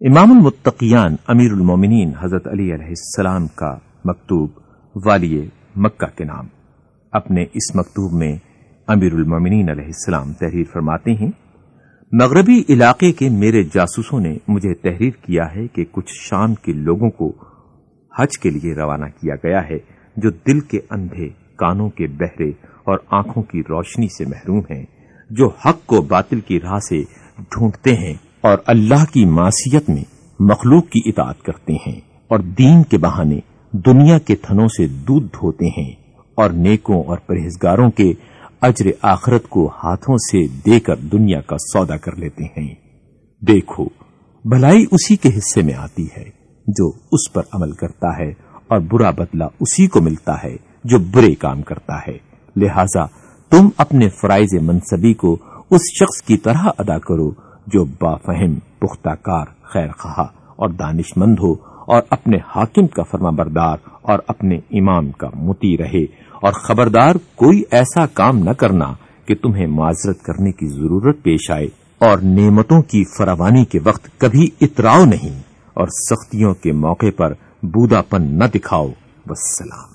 امام المتقیان امیر المومنین حضرت علی علیہ السلام کا مکتوب والی مکہ کے نام۔ اپنے اس مکتوب میں امیر المومنین علیہ السلام تحریر فرماتے ہیں، مغربی علاقے کے میرے جاسوسوں نے مجھے تحریر کیا ہے کہ کچھ شام کے لوگوں کو حج کے لیے روانہ کیا گیا ہے جو دل کے اندھے، کانوں کے بہرے اور آنکھوں کی روشنی سے محروم ہیں، جو حق کو باطل کی راہ سے ڈھونڈتے ہیں۔ اور اللہ کی معصیت میں مخلوق کی اطاعت کرتے ہیں اور دین کے بہانے دنیا کے تھنوں سے دودھ دھوتے ہیں اور نیکوں اور پرہیزگاروں کے اجر آخرت کو ہاتھوں سے دے کر دنیا کا سودا کر لیتے ہیں۔ دیکھو، بھلائی اسی کے حصے میں آتی ہے جو اس پر عمل کرتا ہے اور برا بدلہ اسی کو ملتا ہے جو برے کام کرتا ہے۔ لہذا تم اپنے فرائض منصبی کو اس شخص کی طرح ادا کرو جو بافہم پختہ کار خیر خواہ اور دانش مند ہو اور اپنے حاکم کا فرما بردار اور اپنے امام کا متی رہے اور خبردار کوئی ایسا کام نہ کرنا کہ تمہیں معذرت کرنے کی ضرورت پیش آئے اور نعمتوں کی فراوانی کے وقت کبھی اتراؤ نہیں اور سختیوں کے موقع پر بودا پن نہ دکھاؤ۔ وسلام